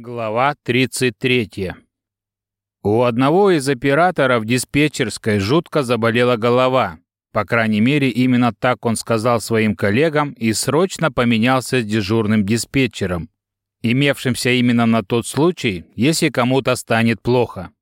Глава 33. У одного из операторов диспетчерской жутко заболела голова. По крайней мере, именно так он сказал своим коллегам и срочно поменялся с дежурным диспетчером, имевшимся именно на тот случай, если кому-то станет плохо.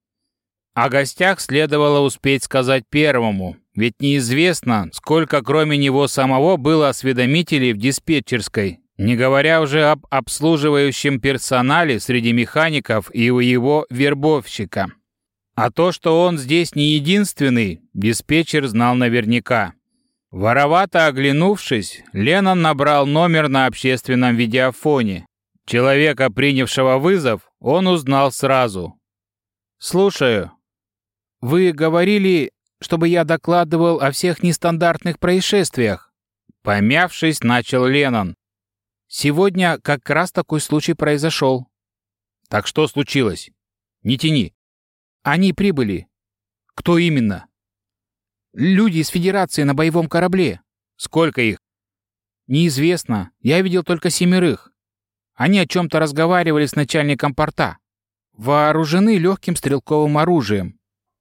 О гостях следовало успеть сказать первому, ведь неизвестно, сколько кроме него самого было осведомителей в диспетчерской, не говоря уже об обслуживающем персонале среди механиков и у его вербовщика. А то, что он здесь не единственный, диспетчер знал наверняка. Воровато оглянувшись, Леннон набрал номер на общественном видеофоне. Человека, принявшего вызов, он узнал сразу. «Слушаю. Вы говорили, чтобы я докладывал о всех нестандартных происшествиях?» Помявшись, начал Леннон. Сегодня как раз такой случай произошел. Так что случилось? Не тяни. Они прибыли. Кто именно? Люди из Федерации на боевом корабле. Сколько их? Неизвестно. Я видел только семерых. Они о чем-то разговаривали с начальником порта. Вооружены легким стрелковым оружием.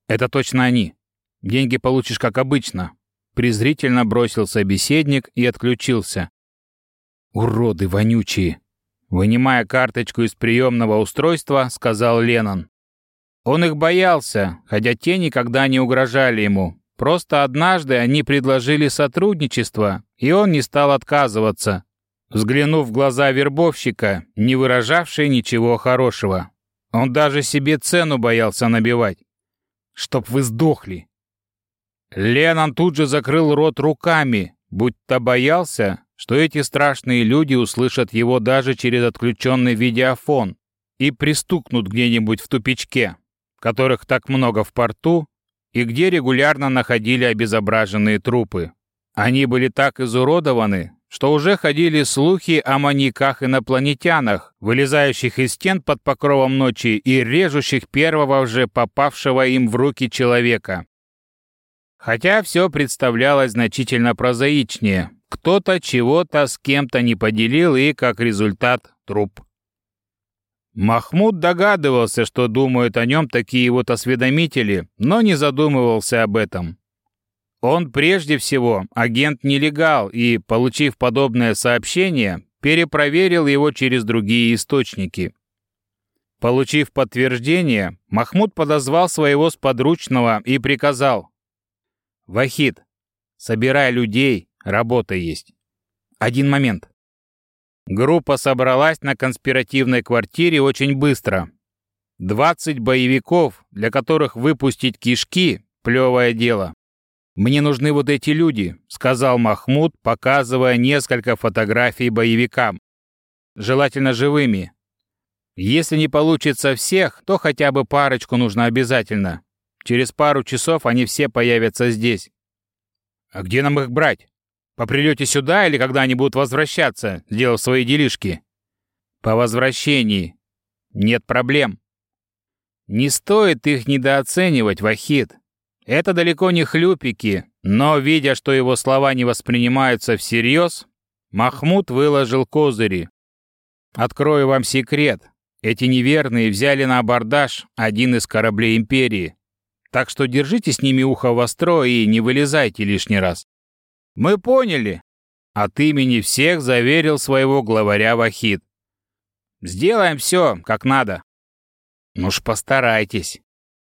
Это точно они. Деньги получишь как обычно. Презрительно бросил собеседник и отключился. «Уроды вонючие!» Вынимая карточку из приемного устройства, сказал Леннон. Он их боялся, хотя те никогда не угрожали ему. Просто однажды они предложили сотрудничество, и он не стал отказываться, взглянув в глаза вербовщика, не выражавшие ничего хорошего. Он даже себе цену боялся набивать. «Чтоб вы сдохли!» Леннон тут же закрыл рот руками, будто боялся, что эти страшные люди услышат его даже через отключенный видеофон и пристукнут где-нибудь в тупичке, которых так много в порту и где регулярно находили обезображенные трупы. Они были так изуродованы, что уже ходили слухи о маньяках-инопланетянах, вылезающих из стен под покровом ночи и режущих первого же попавшего им в руки человека. Хотя все представлялось значительно прозаичнее, кто-то чего-то с кем-то не поделил и, как результат, труп. Махмуд догадывался, что думают о нем такие вот осведомители, но не задумывался об этом. Он прежде всего агент-нелегал и, получив подобное сообщение, перепроверил его через другие источники. Получив подтверждение, Махмуд подозвал своего сподручного и приказал. «Вахид, собирай людей, Работа есть. Один момент. Группа собралась на конспиративной квартире очень быстро. 20 боевиков, для которых выпустить кишки – плевое дело. «Мне нужны вот эти люди», – сказал Махмуд, показывая несколько фотографий боевикам. Желательно живыми. Если не получится всех, то хотя бы парочку нужно обязательно. Через пару часов они все появятся здесь. А где нам их брать? По прилете сюда или когда они будут возвращаться, сделав свои делишки? По возвращении. Нет проблем. Не стоит их недооценивать, Вахид. Это далеко не хлюпики, но, видя, что его слова не воспринимаются всерьез, Махмуд выложил козыри. Открою вам секрет. Эти неверные взяли на абордаж один из кораблей Империи. Так что держите с ними ухо востро и не вылезайте лишний раз. Мы поняли. От имени всех заверил своего главаря Вахид. Сделаем все, как надо. Ну ж постарайтесь.